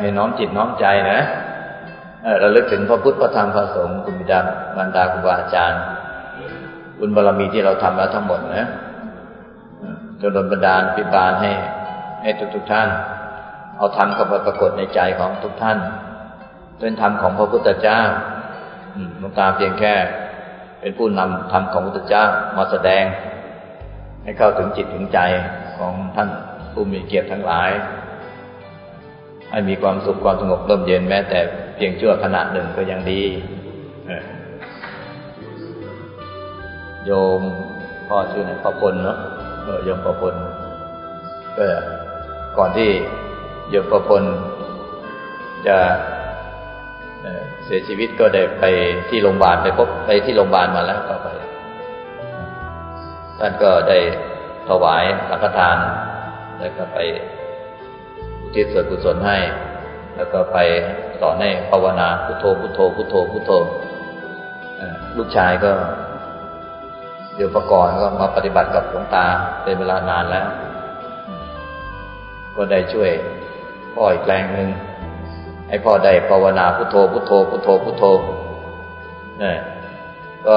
ให้น้อมจิตน้อมใจนะเราลึกถึงพระพุทธพระธรรมพระสงฆ์คุณบิดาบรรดาครูบาอาจารย์บุญบารรมีที่เราทำแล้วทั้งหมดนะจนดลบันดาลปิบาลให้ ให้ทุกทุกท่าน เอาธรรมเข้าไปปรากฏในใจของทุกท่านเป็นธรรมของพระพุทธเจ้าหลวงตาเพียงแค่ เป็นผู้นำธรรมของพระพุทธเจ้ามาแสดง ให้เข้าถึงจิตถึงใจของท่านผู้มีเกียรติทั้งหลาย ให้มีความสุขความสงบร่มเย็นแม้แต่เพียงชั่วขณะหนึ่งก็ยังดีโยมพ่อชื่อไหนพ่อพลเนาะโยมพ่อพลก็ก่อนที่โยมพ่อพลจะเสียชีวิตก็ได้ไปที่โรงพยาบาลไปพบไปที่โรงพยาบาลมาแล้วก็ไป ท่านก็ได้ถวายสังฆทาน แล้วก็ไป ทิศส่วนกุศลให้ แล้วก็ไปสอนให้ภาวนาพุทโธพุทโธพุทโธพุทโธลูกชายก็เดี๋ยวประกอบก็มาปฏิบัติกับหลวงตาเป็นเวลานานแล้ว ก็ได้ช่วยพ่ออีกแรงหนึ่งให้พ่อได้ภาวนาพุทโธพุทโธพุทโธพุทโธนี่ก็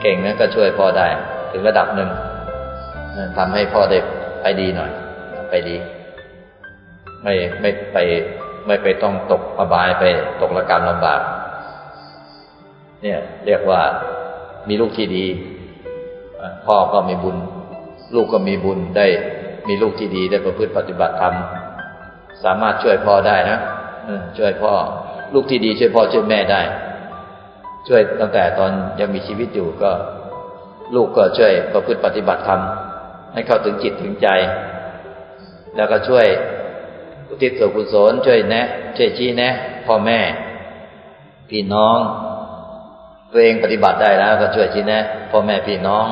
เก่งนะก็ช่วยพ่อได้ ถึงระดับหนึ่งทำให้พ่อได้ไปดีหน่อย ไปดี ไม่ไม่ไปไม่ไปต้องตกอบายไปตกระกรรมลำบาก เนี่ย เรียกว่ามีลูกที่ดี พ่อก็มีบุญ ลูกก็มีบุญได้มีลูกที่ดีได้ประพฤติปฏิบัติธรรมสามารถช่วยพ่อได้นะช่วยพ่อ ลูกที่ดี ช่วยพ่อช่วยแม่ได้ ช่วยตั้งแต่ตอนยังมีชีวิตอยู่ก็ ลูกก็ช่วยประพฤติปฏิบัติธรรมให้เข้าถึงจิตถึงใจ แล้วก็ช่วย อุทิศส่วนกุศลช่วยแนะช่วยชี้แนะ พ่อแม่ พี่น้องตัวเองปฏิบัติได้แล้วก็ช่วยชี้แนะพ่อแม่พี่น้อง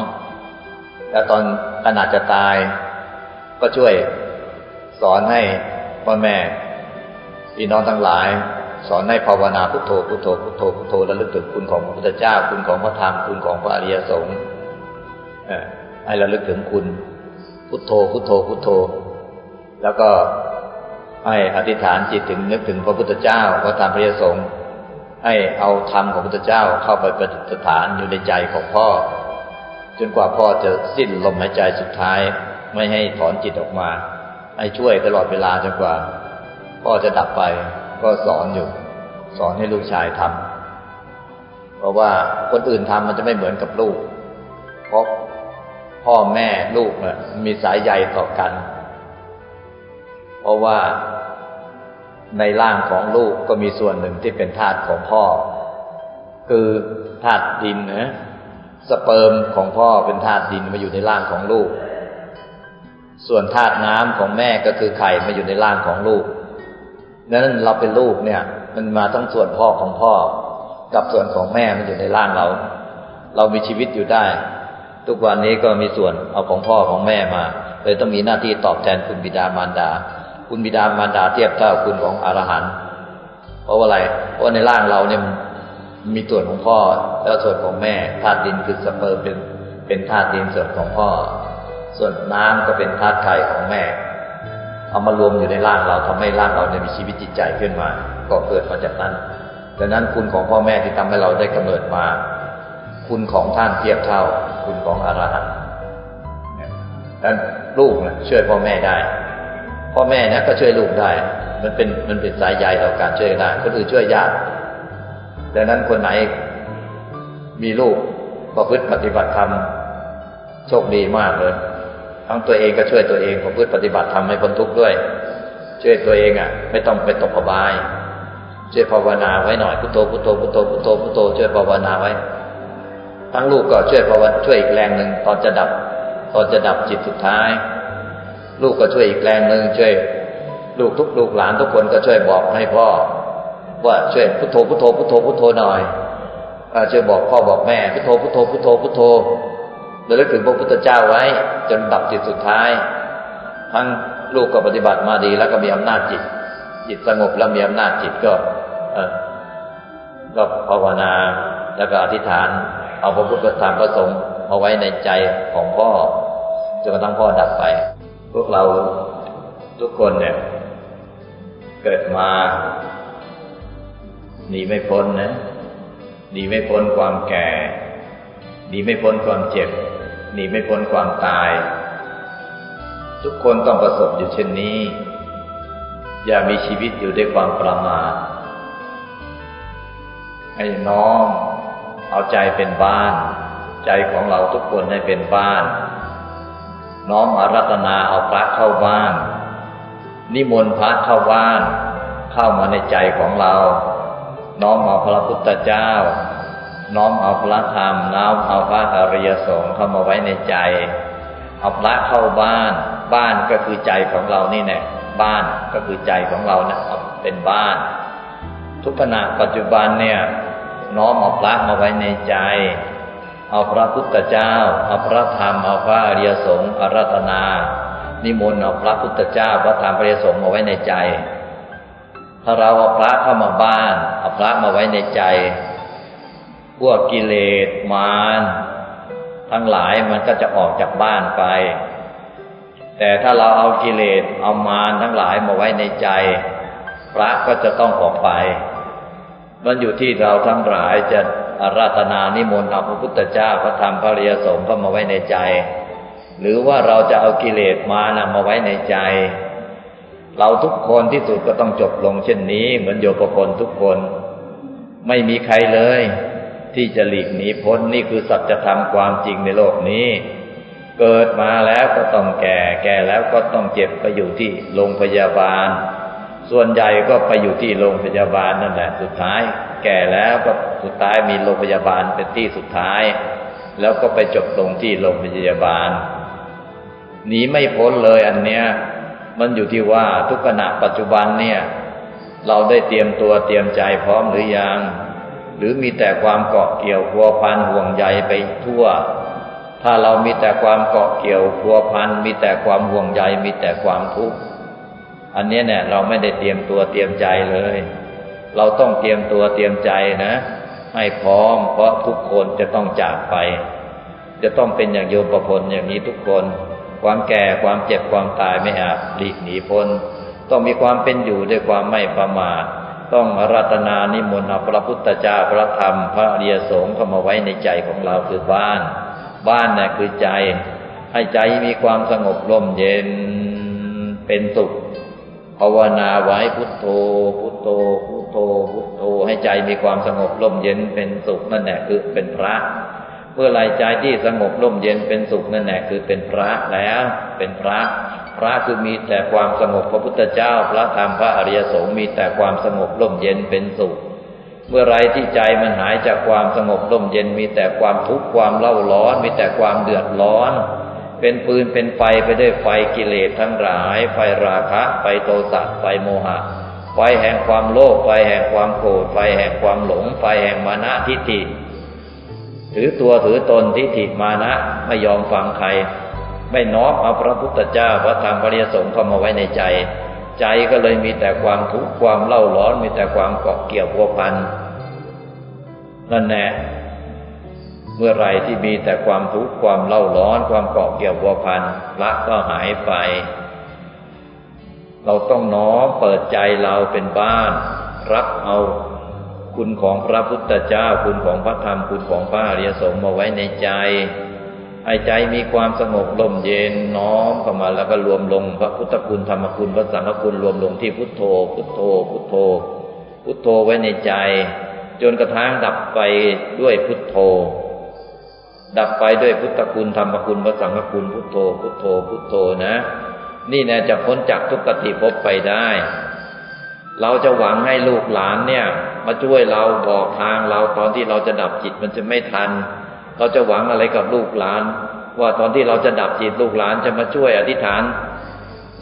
แล้วตอนขนาดจะตาย ก็ช่วยสอนให้พ่อแม่ พี่น้องทั้งหลาย สอนให้ภาวนาพุทโธพุทโธพุทโธพุทโธแล้วลึกถึงคุณของพระพุทธเจ้า คุณของพระธรรมคุณของพระอริยสงฆ์ให้ระลึกถึงคุณ พุทโธพุทโธพุทโธ แล้วก็ ให้อธิษฐานจิตถึงนึกถึงพระพุทธเจ้าพระธรรมพระยสงฆ์ให้เอาธรรมของพระพุทธเจ้าเข้าไปประดิษฐานอยู่ในใจของพ่อ จนกว่าพ่อจะสิ้นลมหายใจสุดท้าย ไม่ให้ถอนจิตออกมา ให้ช่วยตลอดเวลาจนกว่า พ่อจะดับไปก็สอนอยู่ สอนให้ลูกชายทำเพราะว่าคนอื่นทำมันจะไม่เหมือนกับลูก เพราะพ่อแม่ลูกเนี่ยมีสายใยต่อกัน เพราะว่าในร่างของลูกก็มีส่วนหนึ่งที่เป็นธาตุของพ่อ คือธาตุดินนะสเปิร์มของพ่อเป็นธาตุดินมาอยู่ในร่างของลูก ส่วนธาตุน้ำของแม่ก็คือไข่มาอยู่ในร่างของลูก นั้นเราเป็นลูกเนี่ย มันมาทั้งส่วนพ่อของพ่อ กับส่วนของแม่มันอยู่ในร่างเรา เรามีชีวิตอยู่ได้ ทุกวันนี้ก็มีส่วนเอาของพ่อของแม่มาเลยต้องมีหน้าที่ตอบแทนคุณบิดามารดา คุณบิดามารดาเทียบเท่าคุณของอรหันต์เพราะว่าอะไร เพราะในร่างเราเนี่ยมีส่วนของพ่อ แล้วส่วนของแม่ธาตุดินคือสเปิร์มเป็นเป็นธาตุดินส่วนของพ่อ ส่วนน้ำก็เป็นธาตุไข่ของแม่ เอามารวมอยู่ในร่างเราทำให้ร่างเราเนี่ยมีชีวิตจิตใจขึ้นมา ก็เกิดมาจากนั้นดังนั้นคุณของพ่อแม่ที่ทำให้เราได้กำเนิดมา คุณของท่านเทียบเท่า คุณของอรหันต์ดังนั้นลูกนะช่วยพ่อแม่ได้ พ่อแม่นะก็ช่วยลูกได้ มันเป็นมันเป็นสายใยเราการช่วยได้คนอื่นช่วยยากดังนั้นคนไหนมีลูกประพฤติปฏิบัติธรรมโชคดีมากเลย ทั้งตัวเองก็ช่วยตัวเองผมพูดปฏิบัติทำให้พ้นทุกข์ด้วย ช่วยตัวเองอะ ไม่ต้องไปตกอบาย ช่วยภาวนาไว้หน่อยพุทโธพุทโธพุทโธพุทโธพุทโธช่วยภาวนาไว้ ทั้งลูกก็ช่วยภาวนาช่วยอีกแรงหนึ่งตอนจะดับ ตอนจะดับจิตสุดท้าย ลูกก็ช่วยอีกแรงหนึ่งช่วยลูกทุกลูกหลานทุกคนก็ช่วยบอกให้พ่อ ว่าช่วยพุทโธพุทโธพุทโธพุทโธหน่อยช่วยบอกพ่อบอกแม่พุทโธพุทโธพุทโธพุทโธระลึกถึงพระพุทธเจ้าไว้ จนดับจิตสุดท้าย ทั้งลูกก็ปฏิบัติมาดีแล้วก็มีอำนาจจิต จิตสงบแล้วมีอำนาจจิตก็ก็ภาวนาแล้วก็อธิษฐาน เอาพระพุทธธรรมพระสงฆ์เอาไว้ในใจของพ่อจนกระทั่งพ่อดับไป พวกเราทุกคนเนี่ย เกิดมาหนีไม่พ้นนะหนีไม่พ้นความแก่หนีไม่พ้นความเจ็บหนีไม่พ้นความตาย ทุกคนต้องประสบอยู่เช่นนี้ อย่ามีชีวิตอยู่ด้วยความประมาทให้น้อมเอาใจเป็นบ้าน ใจของเราทุกคนให้เป็นบ้าน น้อมอารัตนาเอาพระเข้าบ้าน นิมนต์พระเข้าบ้าน เข้ามาในใจของเรา น้อมเอาพระพุทธเจ้า น้อมเอาพระธรรมน้อมเอาพระอริยสงฆ์เข้ามาไว้ในใจ เอาพระเข้าบ้าน บ้านก็คือใจของเรานี่แน่บ้านก็คือใจของเรานะเป็นบ้าน ทุกขณะปัจจุบันเนี่ย น้อมเอาพระมาไว้ในใจ เอาพระพุทธเจ้า เอาพระธรรม เอาพระอริยสงฆ์อารัตนา นิมนต์เอาพระพุทธเจ้า พระธรรมพระอริยสงฆ์มาไว้ในใจ ถ้าเราเอาพระเข้ามาบ้าน เอาพระมาไว้ในใจ พวกกิเลสมารทั้งหลายมันก็จะออกจากบ้านไป แต่ถ้าเราเอากิเลสเอามารทั้งหลายมาไว้ในใจ พระก็จะต้องออกไป มันอยู่ที่เราทั้งหลายจะ อาราธนานิมนต์เอาพระพุทธเจ้าพระธรรมพระเรียสงฆ์เข้ามาไว้ในใจ หรือว่าเราจะเอากิเลสมานำมาไว้ในใจ เราทุกคนที่สุดก็ต้องจบลงเช่นนี้ เหมือนโยกคนทุกคน ไม่มีใครเลย ที่จะหลีกหนีพ้นนี่คือสัจธรรมความจริงในโลกนี้ เกิดมาแล้วก็ต้องแก่ แก่แล้วก็ต้องเจ็บไปอยู่ที่โรงพยาบาล ส่วนใหญ่ก็ไปอยู่ที่โรงพยาบาลนั่นแหละสุดท้าย แก่แล้วก็สุดท้ายมีโรงพยาบาลเป็นที่สุดท้าย แล้วก็ไปจบลงที่โรงพยาบาลหนีไม่พ้นเลยอันเนี้ย มันอยู่ที่ว่าทุกขณะปัจจุบันเนี่ย เราได้เตรียมตัวเตรียมใจพร้อมหรือยัง หรือมีแต่ความเกาะเกี่ยวพัวพันห่วงใยไปทั่ว ถ้าเรามีแต่ความเกาะเกี่ยวพัวพันมีแต่ความห่วงใยมีแต่ความทุกข์อันนี้เนี่ยเราไม่ได้เตรียมตัวเตรียมใจเลย เราต้องเตรียมตัวเตรียมใจนะ ให้พร้อม เพราะทุกคนจะต้องจากไป จะต้องเป็นอย่างโยมประพลอย่างนี้ทุกคน ความแก่ความเจ็บความตายไม่อาจหลีกหนีพ้น ต้องมีความเป็นอยู่ด้วยความไม่ประมาทต้องรัตนานิมนต์พระพุทธเจ้าพระธรรม พระอริยสงฆ์เข้ามาไว้ในใจของเราคือบ้าน บ้านน่ะคือใจ ให้ใจมีความสงบร่มเย็นเป็นสุขภาวนาไว้พุทโธพุทโธพุ โธพุทโธให้ใจมีความสงบร่มเย็นเป็นสุขนั่นแหละคือเป็นพระเมื่อไรใจที่สงบร่มเย็นเป็นสุขนั่นแหละคือเป็นพระแล้วเป็นพระ พระคือมีแต่ความสงบพระพุทธเจ้า พระธรรมพระอริยสงฆ์มีแต่ความสงบร่มเย็นเป็นสุข เมื่อไรที่ใจมันหายจากความสงบร่มเย็นมีแต่ความทุกข์ความเล่าร้อน มีแต่ความเดือดร้อน เป็นปืนเป็นไฟไปด้วยไฟกิเลสทั้งหลาย ไฟราคะ ไฟโทสะไฟโมหะ ไฟแห่งความโลภไฟแห่งความโกรธไฟแห่งความหลง ไฟแห่งมานะทิฏฐิถือตัวถือตนทิฏฐิมานะไม่ยอมฟังใคร ไม่น้อมเอาพระพุทธเจ้าพระธรรมพระยสงเข้ามาไว้ในใจ ใจก็เลยมีแต่ความทุกข์ความเล่าร้อนมีแต่ความเกาะเกี่ยวพัวพันนั่นแน่เมื่อไรที่มีแต่ความทุกข์ความเล่าร้อน ความเกาะเกี่ยววัวพันละก็หายไป เราต้องน้อมเปิดใจเราเป็นบ้าน รับเอาคุณของพระพุทธเจ้า คุณของพระธรรมคุณของพระอริยสงฆ์มาไว้ในใจให้ใจมีความสงบลมเย็นน้อมเข้ามาแล้วก็รวมลงพระพุทธคุณธรรมคุณพระสังฆคุณรวมลงที่พุทโธ พุทโธ พุทโธ พุทโธไว้ในใจ จนกระทั่งดับไปด้วยพุทโธ ดับไปด้วยพุทธคุณธรรมคุณพระสังฆคุณพุทโธ พุทโธ พุทโธนะ นี่แน่จะพ้นจากทุกขติภพไปได้ เราจะหวังให้ลูกหลานเนี่ย มาช่วยเราบอกทางเราตอนที่เราจะดับจิตมันจะไม่ทัน เราจะหวังอะไรกับลูกหลาน ว่าตอนที่เราจะดับจิตลูกหลานจะมาช่วยอธิษฐาน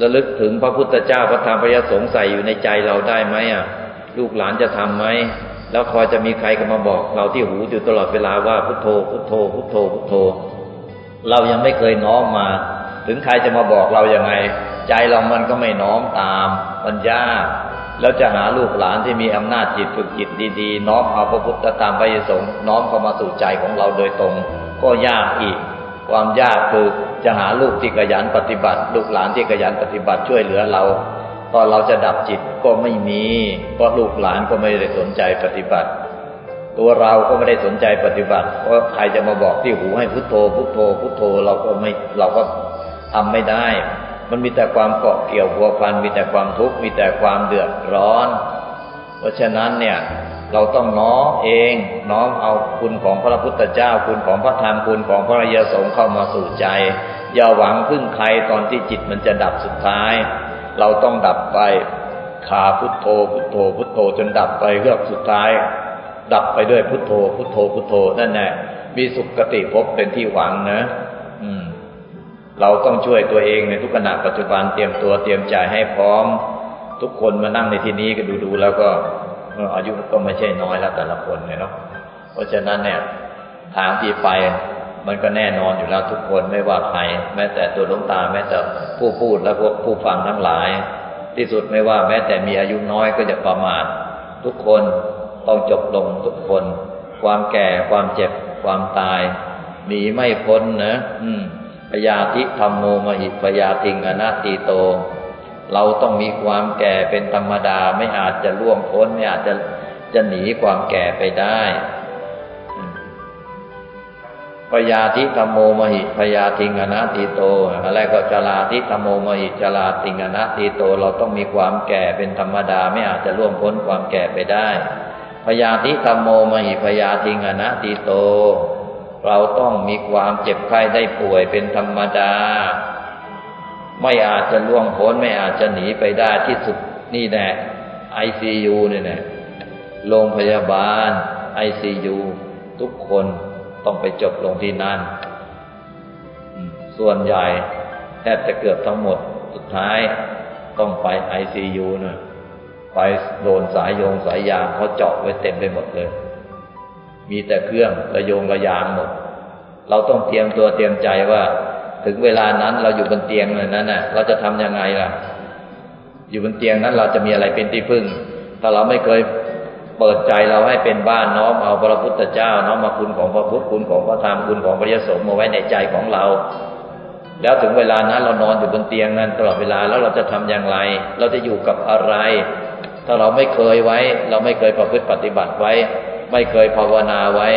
ระลึกถึงพระพุทธเจ้าพระธรรมพระยสงฆ์ใส่อยู่ในใจเราได้ไหมอะ ลูกหลานจะทํำไหมแล้วคอยจะมีใครก็มาบอก เราที่หูอยู่ตลอดเวลาว่าพุทโธพุทโธพุทโธพุทโธ เรายังไม่เคยน้อมมา ถึงใครจะมาบอกเราอยัางไง ใจเรามันก็ไม่น้อมตามปัญญากแล้วจะหาลูกหลานที่มีอำนาจจิตฝึกจิตดีๆ น้อมเอาพระพุทธตามพระยสงน้อมเข้ามาสู่ใจของเราโดยตรง ก็ยากอีก ความยากคือจะหาลูกที่ขยันปฏิบัติ ลูกหลานที่ขยันปฏิบัติช่วยเหลือเราตอนเราจะดับจิตก็ไม่มีเพราะลูกหลานก็ไม่ได้สนใจปฏิบัติ ตัวเราก็ไม่ได้สนใจปฏิบัติเพราะใครจะมาบอกที่หูให้พุทโธพุทโธพุทโธเราก็ไม่เราก็ ทำไม่ได้ มันมีแต่ความเกาะเกี่ยวพัวพัน มีแต่ความทุกข์ มีแต่ความเดือดร้อน เพราะฉะนั้นเนี่ยเราต้องน้อมเอง น้อมเอาคุณของพระพุทธเจ้า คุณของพระธรรมคุณของพระริยสงฆ์เข้ามาสู่ใจ อย่าหวังพึ่งใครตอนที่จิตมันจะดับสุดท้าย เราต้องดับไปขาพุทโธพุทโธพุทโธจนดับไปเรื่องสุดท้าย ดับไปด้วยพุทโธพุทโธพุทโธนั่นแหละมีสุขติภพเป็นที่หวังนะ เราต้องช่วยตัวเองในทุกขณะปัจจุบันเตรียมตัวเตรียมใจให้พร้อม ทุกคนมานั่งในที่นี้ก็ดูๆแล้วก็อายุก็ไม่ใช่น้อยแล้วแต่ละคนเนี่ยเนาะเพราะฉะนั้นเนี่ยทางที่ไปมันก็แน่นอนอยู่แล้วทุกคนไม่ว่าใครแม้แต่ตัวหลวงตาแม้แต่ผู้พูดและพวกผู้ฟังทั้งหลาย ที่สุดไม่ว่าแม้แต่มีอายุน้อยก็จะประมาททุกคนต้องจบลงทุกคน ความแก่ความเจ็บความตายหนีไม่พ้นนะ อืม พยาธิธรรมโมมหิพยาติงอนาตีโต เราต้องมีความแก่เป็นธรรมดาไม่อาจจะล่วงพ้นไม่อาจจะจะหนีความแก่ไปได้พยาธิธรรมโมมหิพยาติงอนาติโต อะไรก็จลาธิธรรมโมมหิจลาติงอนาติโต เราต้องมีความแก่เป็นธรรมดาไม่อาจจะล่วงพ้นความแก่ไปได้พยาธิธรรมโมมหิพยาติงอนาติโต เราต้องมีความเจ็บไข้ได้ป่วยเป็นธรรมดา ไม่อาจจะล่วงพ้นไม่อาจจะหนีไปได้ที่สุดนี่แน่ไอซียูเนี่ยแน่โรงพยาบาลไอซียูทุกคนต้องไปจบลงที่นั่น ส่วนใหญ่แทบจะเกือบทั้งหมดสุดท้ายต้องไปไอซียูเนี่ยไปโดนสายโยงสายยางเขาเจาะไว้เต็มไปหมดเลย มีแต่เครื่องระโยงระยางหมด เราต้องเตรียมตัวเตรียมใจว่า ถึงเวลานั้นเราอยู่บนเตียงนั้นน่ะ เราจะทํำยังไงล่ะ อยู่บนเตียงนั้นเราจะมีอะไรเป็นที่พึ่ง ถ้าเราไม่เคยเปิดใจเราให้เป็นบ้านน้อมเอาพระพุทธเจ้าน้อมมาคุณของพระพุทธคุณของพระธรรมคุณของพระยสมมาไว้ในใจของเรา แล้วถึงเวลานั้นเรานอนอยู่บนเตียงนั้นตลอดเวลาแล้วเราจะทำอย่างไร เราจะอยู่กับอะไร ถ้าเราไม่เคยไว้ เราไม่เคยประพฤติปฏิบัติไว้ ไม่เคยภาวนาไว้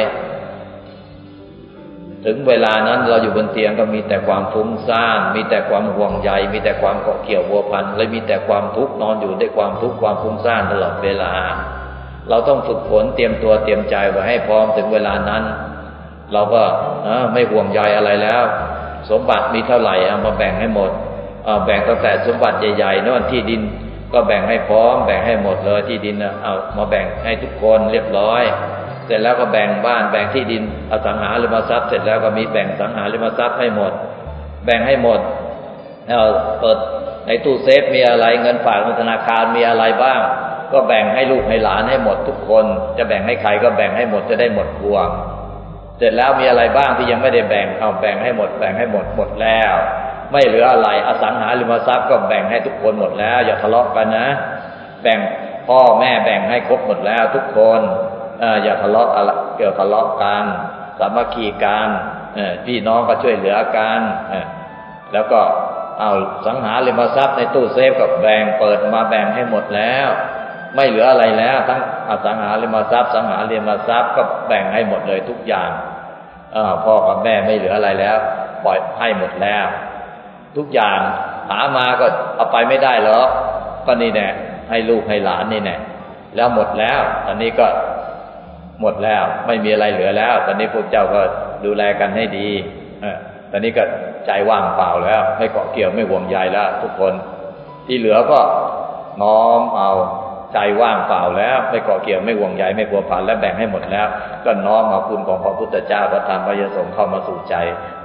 ถึงเวลานั้นเราอยู่บนเตียงก็มีแต่ความฟุ้งซ่านมีแต่ความห่วงใย มีแต่ความเกาะเกี่ยววัวพันและมีแต่ความทุกข์นอนอยู่ด้วยความทุกข์ความฟุ้งซ่านตลอดเวลา เราต้องฝึกฝนเตรียมตัวเตรียมใจไว้ให้พร้อมถึงเวลานั้น เราก็ไม่ห่วงใยอะไรแล้ว สมบัติมีเท่าไหร่เอามาแบ่งให้หมดแบ่งตั้งแต่สมบัติใหญ่ๆนั่นที่ดิน ก็แบ่งให้พร้อม แบ่งให้หมดเลยที่ดินเอามาแบ่งให้ทุกคนเรียบร้อย เสร็จแล้วก็แบ่งบ้านแบ่งที่ดินอสังหาริมทรัพย์ เสร็จแล้วก็มีแบ่งสังหาริมทรัพย์ให้หมด แบ่งให้หมดแล้วเปิดในตู้เซฟมีอะไรเงินฝากในธนาคารมีอะไรบ้าง ก็แบ่งให้ลูกให้หลานให้หมดทุกคน จะแบ่งให้ใครก็แบ่งให้หมดจะได้หมดพวงเสร็จแล้วมีอะไรบ้างที่ยังไม่ได้แบ่งเอาแบ่งให้หมดแบ่งให้หมดหมดแล้ว ไม่เหลืออะไร อสังหาริมทรัพย์ก็แบ่งให้ทุกคนหมดแล้ว อย่าทะเลาะกันนะ แบ่งพ่อแม่แบ่งให้ครบหมดแล้ว ทุกคนอย่าทะเลาะอะไรเกี่ยวทะเลาะกันสามัคคีกันพี่น้องก็ช่วยเหลือกันแล้วก็เอาสังหาริมทรัพย์ในตู้เซฟกับแบ่งเปิดมาแบ่งให้หมดแล้ว ไม่เหลืออะไรแล้ว ทั้งอสังหาริมทรัพย์ สังหาริมทรัพย์ก็แบ่งให้หมดเลยทุกอย่างอพ่อกับแม่ไม่เหลืออะไรแล้ว ปล่อยให้หมดแล้ว ทุกอย่างหามาก็เอาไปไม่ได้หรอกก็นี่แน่ให้ลูกให้หลานนี่แน่แล้วหมดแล้วตอนนี้ก็หมดแล้ว ไม่มีอะไรเหลือแล้ว ตอนนี้พวกเจ้าก็ดูแลกันให้ดีอตอนนี้ก็ใจว่างเปล่าแล้ว ไม่เกาะเกี่ยวไม่ห่วงใยแล้ว ทุกคนที่เหลือก็น้อมเอาใจว่างเปล่าแล้ว ไม่เกาะเกี่ยวไม่ห่วงใยไม่ผัวพันและแบ่งให้หมดแล้ว ก็น้อมเอาคุณของพระพุทธเจ้าพระธรรมพระยสงฆ์เข้ามาสู่ใจ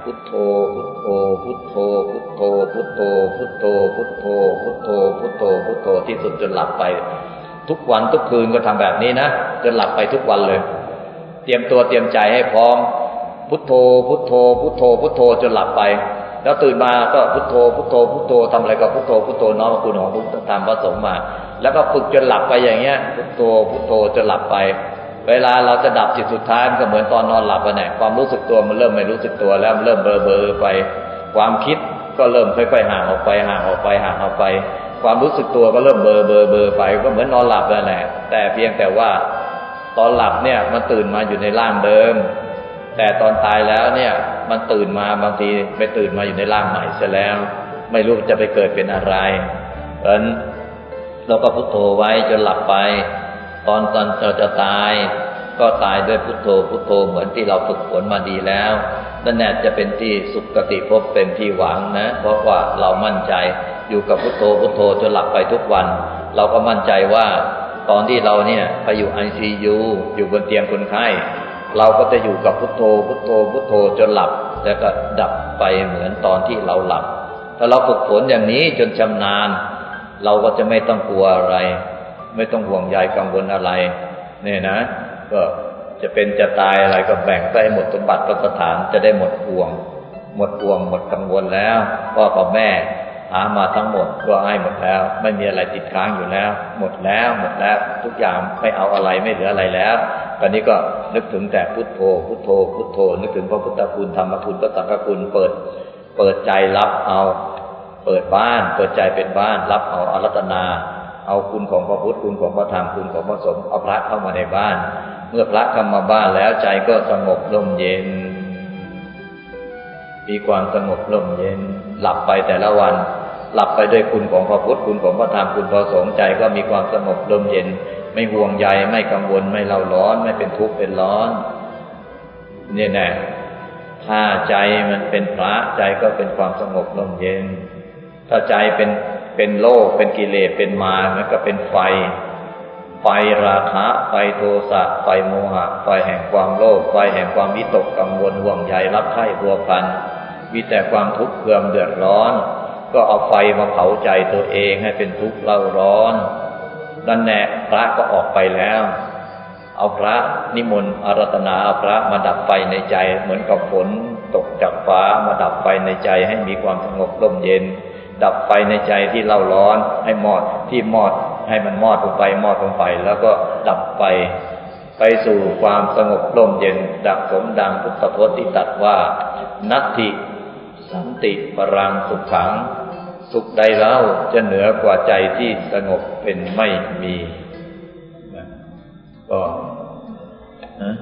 พุทโธ พุทโธ พุทโธ พุทโธ พุทโธ พุทโธ พุทโธ พุทโธ พุทโธ พุทโธ ที่สุดจนหลับไป ทุกวันทุกคืนก็ทำแบบนี้นะ จนหลับไปทุกวันเลย เตรียมตัวเตรียมใจให้พร้อม พุทโธ พุทโธ พุทโธ พุทโธจนหลับไป แล้วตื่นมาก็พุทโธ พุทโธ พุทโธทำอะไรก็พุทโธ พุทโธน้อมคุณของพุทธธรรมพระสงฆ์มา แล้วก็ฝึกจนหลับไปอย่างเงี้ย พุทโธ พุทโธจนหลับไป เวลาเราจะดับจิตสุดท้ายมันก็เหมือนตอนนอนหลับไปเนี่ยความรู้สึกตัวมันเริ่มไม่รู้สึกตัวแล้วมันเริ่มเบลอเบอไป ความคิดก็เริ่มค่อยๆห่างออกไปห่างออกไปห่างออกไป ความรู้สึกตัวก็เริ่มเบอเบอเบอไป ก็เหมือนนอนหลับนั่นแหละแต่เพียงแต่ว่าตอนหลับเนี่ยมันตื่นมาอยู่ในร่างเดิม แต่ตอนตายแล้วเนี่ยมันตื่นมาบางทีไปตื่นมาอยู่ในร่างใหม่เสียแล้ว ไม่รู้จะไปเกิดเป็นอะไรเพราะฉะนั้นเราก็พุโทโธไว้จนหลับไป ตอนตอนเราจะตาย ก็ตายด้วยพุโทโธพุโทโธเหมือนที่เราฝึกฝนมาดีแล้วนั่นแหละจะเป็นที่สุขติภพเป็นที่หวังนะ เพราะว่าเรามั่นใจอยู่กับพุทโธพุทโธจนหลับไปทุกวัน เราก็มั่นใจว่า ตอนที่เราเนี่ยไปอยู่ไอซียูอยู่บนเตียงคนไข้เราก็จะอยู่กับพุทโธพุทโธพุทโธจนหลับ แล้วก็ดับไปเหมือนตอนที่เราหลับ ถ้าเราฝึกฝนอย่างนี้จนชำนาญ เราก็จะไม่ต้องกลัวอะไร ไม่ต้องห่วงใยกังวลอะไร เนี่ยนะ ก็จะเป็นจะตายอะไรก็แบ่งไปหมดสมบัติประสถานจะได้หมดห่วง หมดห่วง หมดกังวลแล้วพ่อกับแม่หามาทั้งหมดก็ให้หมดแล้ว ไม่มีอะไรติดค้างอยู่แล้ว หมดแล้วหมดแล้ว ทุกอย่างไม่เอาอะไรไม่เหลืออะไรแล้วตอนนี้ก็นึกถึงแต่พุทโธ พุทโธ พุทโธ นึกถึงพระพุทธคุณธรรมคุณพระสังฆคุณเปิด เปิดใจรับเอา เปิดบ้าน เปิดใจเป็นบ้านรับเอาอารัตนา เอาคุณของพระพุทธคุณของพระธรรมคุณของพระสงฆ์เอาพระเข้ามาในบ้าน เมื่อพระเข้ามาบ้านแล้วใจก็สงบร่มเย็น มีความสงบร่มเย็น หลับไปแต่ละวัน หลับไปด้วยคุณของพระพุทธคุณของพระธรรมคุณพระสงฆ์ใจก็มีความสงบลมเย็น ไม่ห่วงใยไม่กังวลไม่เล่าร้อน ไม่เป็นทุกข์เป็นร้อนนี่แน่ถ้าใจมันเป็นพระใจก็เป็นความสงบลมเย็น ถ้าใจเป็น เป็นโลกเป็นกิเลสเป็นมามันก็เป็นไฟ ไฟราคะ ไฟโทสะ ไฟโมหะ ไฟแห่งความโลภ ไฟแห่งความวิตกกังวลห่วงใยรักใคร่บัวพัน มีแต่ความทุกข์เคืองเดือดร้อน ก็เอาไฟมาเผาใจตัวเองให้เป็นทุกข์เล่าร้อน นั่นแน่พระก็ออกไปแล้ว เอาพระนิมนต์อารัตนาเอาพระมาดับไฟในใจ เหมือนกับฝนตกจากฟ้ามาดับไฟในใจให้มีความสงบร่มเย็น ดับไฟในใจที่เล่าร้อนให้หมอดที่หมอดให้มันมอดลงไปมอดลงไป แล้วก็ดับไฟไปสู่ความสงบร่มเย็นดังสมดังพุทธพจน์ที่ตัดว่า นัตถิสันติปรังสุขขัง สุขใดเล่าจะเหนือกว่าใจที่สงบเป็นไม่มีก็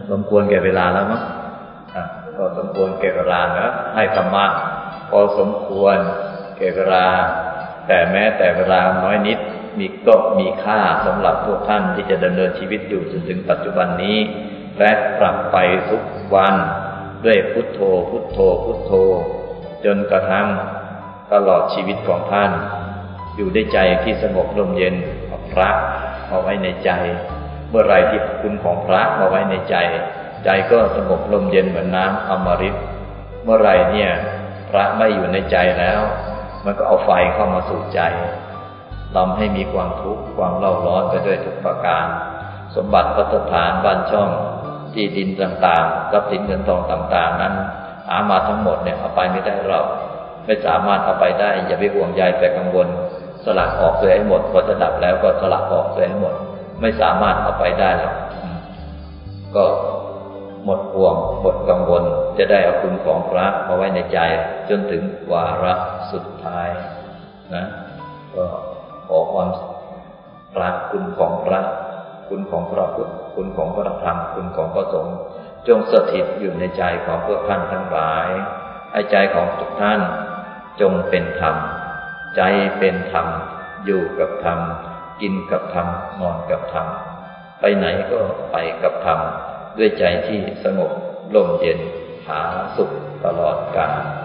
สมควรแก่เวลาแล้วมั้งก็สมควรแก่เวลานะให้ธรรมะพอสมควร แก่เวลา แต่แม้แต่เวลาน้อยนิดมีก็มีค่าสำหรับพวกท่านที่จะดำเนินชีวิตอยู่จนถึงปัจจุบันนี้ และปรับไปทุกวัน ด้วยพุทโธ พุทโธ พุทโธ จนกระทั่งตลอดชีวิตของท่าน อยู่ได้ใจที่สงบลมเย็นพระมาไว้ในใจ เมื่อไรที่คุณของพระมาไว้ในใจ ใจก็สงบลมเย็นเหมือนน้ำอมฤตเมื่อไรเนี่ย พระไม่อยู่ในใจแล้ว มันก็เอาไฟเข้ามาสู่ใจทำให้มีความทุกข์ความเล่าร้อนไปด้วยทุกประการ สมบัติพัฒฐานบ้านช่องที่ดินต่างๆทรัพย์สินเงินทองต่าง ๆ นั้นหามาทั้งหมดเนี่ยเอาไปไม่ได้เราไม่สามารถเอาไปได้ อย่าไปห่วงใยแต่กังวล สลักออกเลยให้หมดพอจะดับแล้วก็สลักออกเลยให้หมด ไม่สามารถเอาไปได้หรอกก็ หมดห่วง หมดกังวล จะได้เอาคุณของพระมาไว้ในใจ จนถึงวาระสุดท้ายนะก็ขอความพระคุณของพระ คุณของพระพุทธคุณของพระธรรม คุณของพระสงฆ์จงสถิตอยู่ในใจของพวกท่านทั้งหลายให้ใจของทุกท่าน จงเป็นธรรม ใจเป็นธรรม อยู่กับธรรม กินกับธรรม นอนกับธรรม ไปไหนก็ไปกับธรรม ด้วยใจที่สงบลมเย็นหาสุขตลอดกาล